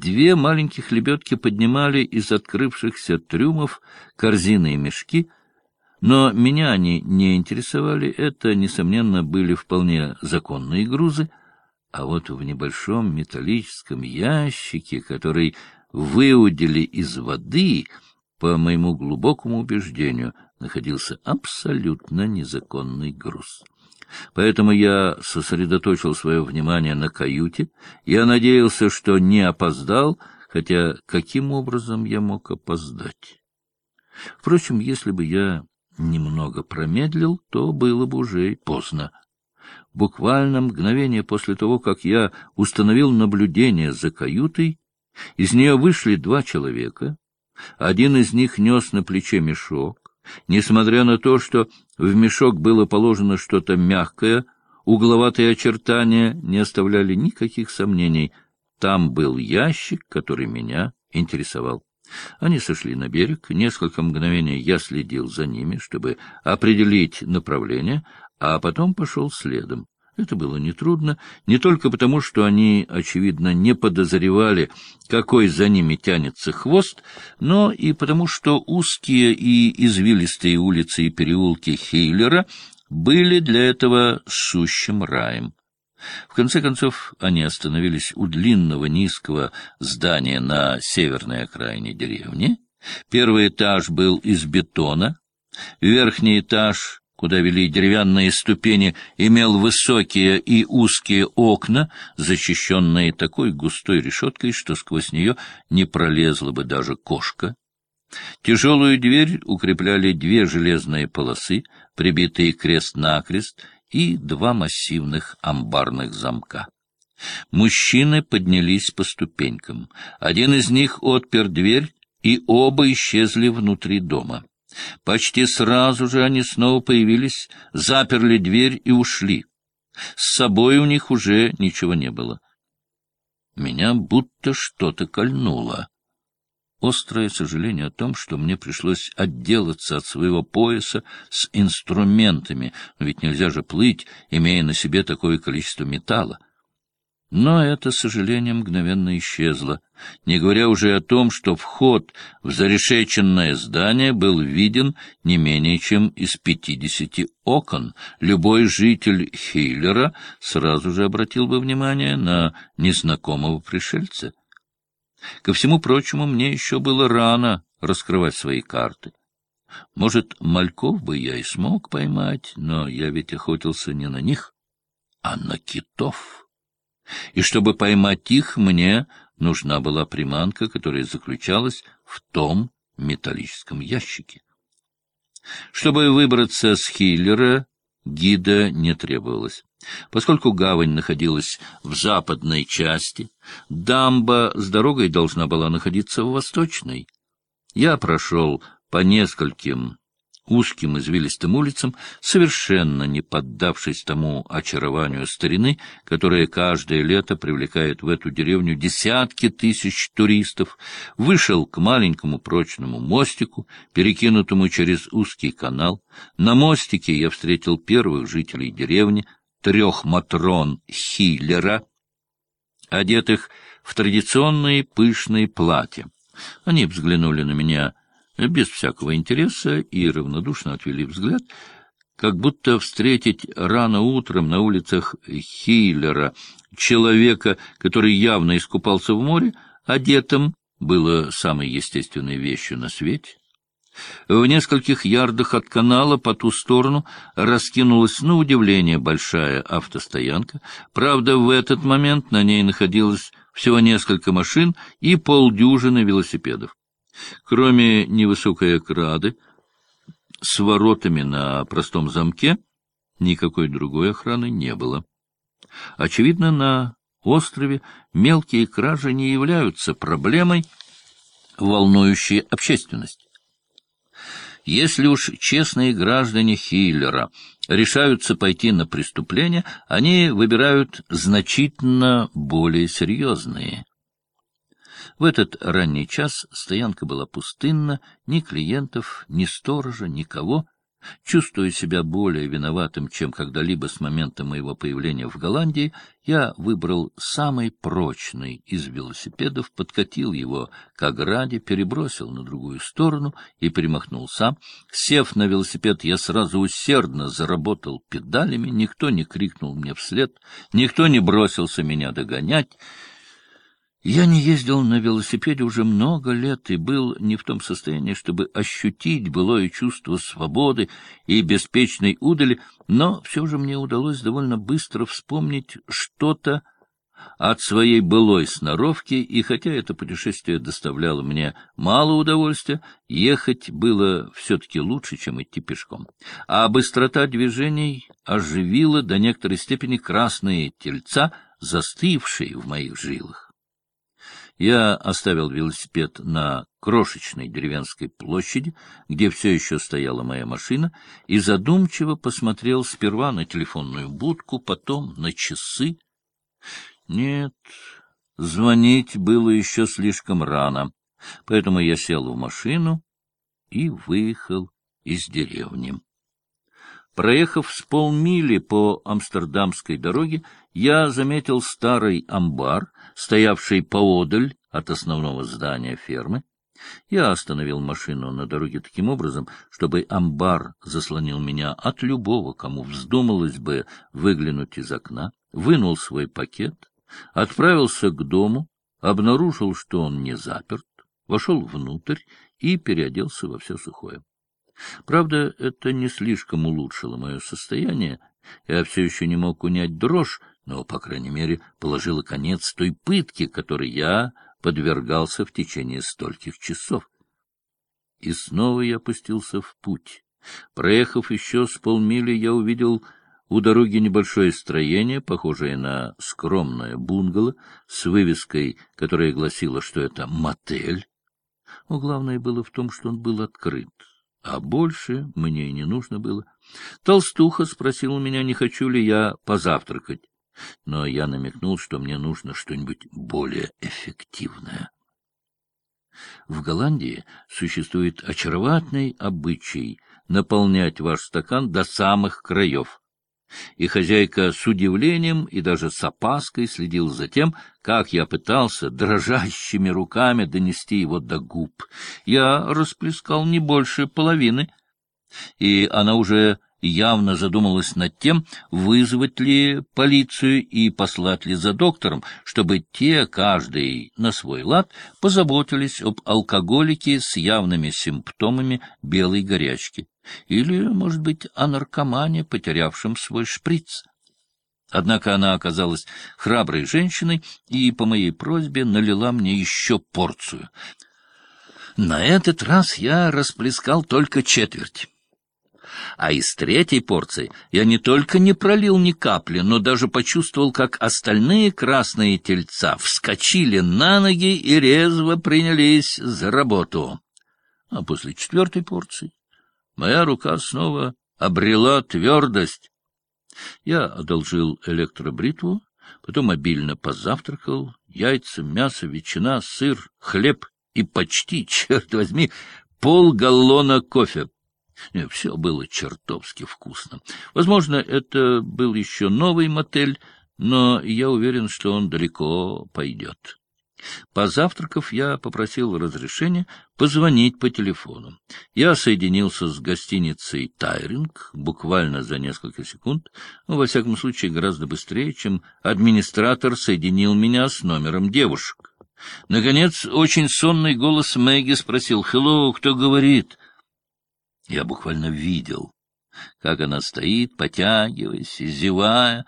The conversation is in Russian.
Две маленьких лебедки поднимали из открывшихся трюмов корзины и мешки, но меня они не интересовали, это, несомненно, были вполне законные грузы, а вот в небольшом металлическом ящике, который выудили из воды, по моему глубокому убеждению, находился абсолютно незаконный груз. Поэтому я сосредоточил свое внимание на каюте. Я надеялся, что не опоздал, хотя каким образом я мог опоздать? Впрочем, если бы я немного промедлил, то было бы уже поздно. Буквально мгновение после того, как я установил наблюдение за каютой, из нее вышли два человека. Один из них нес на плече мешок, Несмотря на то, что в мешок было положено что-то мягкое, угловатые очертания не оставляли никаких сомнений. Там был ящик, который меня интересовал. Они сошли на берег. Несколько мгновений я следил за ними, чтобы определить направление, а потом пошел следом. Это было нетрудно, не только потому, что они, очевидно, не подозревали, какой за ними тянется хвост, но и потому, что узкие и извилистые улицы и переулки Хейлера были для этого сущим раем. В конце концов, они остановились у длинного низкого здания на северной окраине деревни. Первый этаж был из бетона, верхний этаж куда вели деревянные ступени, имел высокие и узкие окна, защищенные такой густой решеткой, что сквозь нее не пролезла бы даже кошка. Тяжелую дверь укрепляли две железные полосы, прибитые крест-накрест, и два массивных амбарных замка. Мужчины поднялись по ступенькам. Один из них отпер дверь, и оба исчезли внутри дома. Почти сразу же они снова появились, заперли дверь и ушли. С собой у них уже ничего не было. Меня будто что-то кольнуло. Острое сожаление о том, что мне пришлось отделаться от своего пояса с инструментами, ведь нельзя же плыть, имея на себе такое количество металла. Но это сожаление мгновенно исчезло, не говоря уже о том, что вход в зарешеченное здание был виден не менее чем из пятидесяти окон. Любой житель Хейлера сразу же обратил бы внимание на незнакомого пришельца. Ко всему прочему, мне еще было рано раскрывать свои карты. Может, мальков бы я и смог поймать, но я ведь охотился не на них, а на китов и чтобы поймать их, мне нужна была приманка, которая заключалась в том металлическом ящике. Чтобы выбраться с Хиллера, гида не требовалось. Поскольку гавань находилась в западной части, дамба с дорогой должна была находиться в восточной. Я прошел по нескольким узким извилистым улицам, совершенно не поддавшись тому очарованию старины, которое каждое лето привлекает в эту деревню десятки тысяч туристов, вышел к маленькому прочному мостику, перекинутому через узкий канал. На мостике я встретил первых жителей деревни, трех матрон Хиллера, одетых в традиционные пышные платья. Они взглянули на меня без всякого интереса и равнодушно отвели взгляд, как будто встретить рано утром на улицах Хиллера человека, который явно искупался в море, одетым было самой естественной вещью на свете. В нескольких ярдах от канала по ту сторону раскинулась, на удивление, большая автостоянка. Правда, в этот момент на ней находилось всего несколько машин и полдюжины велосипедов. Кроме невысокой ограды с воротами на простом замке, никакой другой охраны не было. Очевидно, на острове мелкие кражи не являются проблемой, волнующей общественность. Если уж честные граждане Хиллера решаются пойти на преступление, они выбирают значительно более серьезные. В этот ранний час стоянка была пустынна, ни клиентов, ни сторожа, никого. Чувствуя себя более виноватым, чем когда-либо с момента моего появления в Голландии, я выбрал самый прочный из велосипедов, подкатил его к ограде, перебросил на другую сторону и перемахнул сам. Сев на велосипед, я сразу усердно заработал педалями, никто не крикнул мне вслед, никто не бросился меня догонять. Я не ездил на велосипеде уже много лет и был не в том состоянии, чтобы ощутить былое чувство свободы и беспечной удали, но все же мне удалось довольно быстро вспомнить что-то от своей былой сноровки, и хотя это путешествие доставляло мне мало удовольствия, ехать было все-таки лучше, чем идти пешком. А быстрота движений оживила до некоторой степени красные тельца, застывшие в моих жилах. Я оставил велосипед на крошечной деревенской площади, где все еще стояла моя машина, и задумчиво посмотрел сперва на телефонную будку, потом на часы. Нет, звонить было еще слишком рано, поэтому я сел в машину и выехал из деревни. Проехав с полмили по амстердамской дороге, я заметил старый амбар, стоявший поодаль от основного здания фермы. Я остановил машину на дороге таким образом, чтобы амбар заслонил меня от любого, кому вздумалось бы выглянуть из окна, вынул свой пакет, отправился к дому, обнаружил, что он не заперт, вошел внутрь и переоделся во все сухое. Правда, это не слишком улучшило мое состояние. Я все еще не мог унять дрожь, но, по крайней мере, положила конец той пытке, которой я подвергался в течение стольких часов. И снова я пустился в путь. Проехав еще с полмили, я увидел у дороги небольшое строение, похожее на скромное бунгало, с вывеской, которая гласила, что это мотель. Но главное было в том, что он был открыт, а больше мне и не нужно было. Толстуха спросила меня, не хочу ли я позавтракать но я намекнул, что мне нужно что-нибудь более эффективное. В Голландии существует очаровательный обычай наполнять ваш стакан до самых краев. И хозяйка с удивлением и даже с опаской следил за тем, как я пытался дрожащими руками донести его до губ. Я расплескал не больше половины, и она уже явно задумалась над тем, вызвать ли полицию и послать ли за доктором, чтобы те, каждый на свой лад, позаботились об алкоголике с явными симптомами белой горячки. Или, может быть, о наркомане, потерявшем свой шприц. Однако она оказалась храброй женщиной и, по моей просьбе, налила мне еще порцию. На этот раз я расплескал только четверть. А из третьей порции я не только не пролил ни капли, но даже почувствовал, как остальные красные тельца вскочили на ноги и резво принялись за работу. А после четвертой порции моя рука снова обрела твердость. Я одолжил электробритву, потом обильно позавтракал, яйца, мясо, ветчина, сыр, хлеб и почти, черт возьми, полгаллона кофе. Все было чертовски вкусно. Возможно, это был еще новый мотель, но я уверен, что он далеко пойдет. Позавтракав, я попросил разрешения позвонить по телефону. Я соединился с гостиницей «Тайринг» буквально за несколько секунд, но, во всяком случае, гораздо быстрее, чем администратор соединил меня с номером девушек. Наконец, очень сонный голос Мэгги спросил «Хеллоу, кто говорит?» Я буквально видел, как она стоит, потягиваясь и зевая,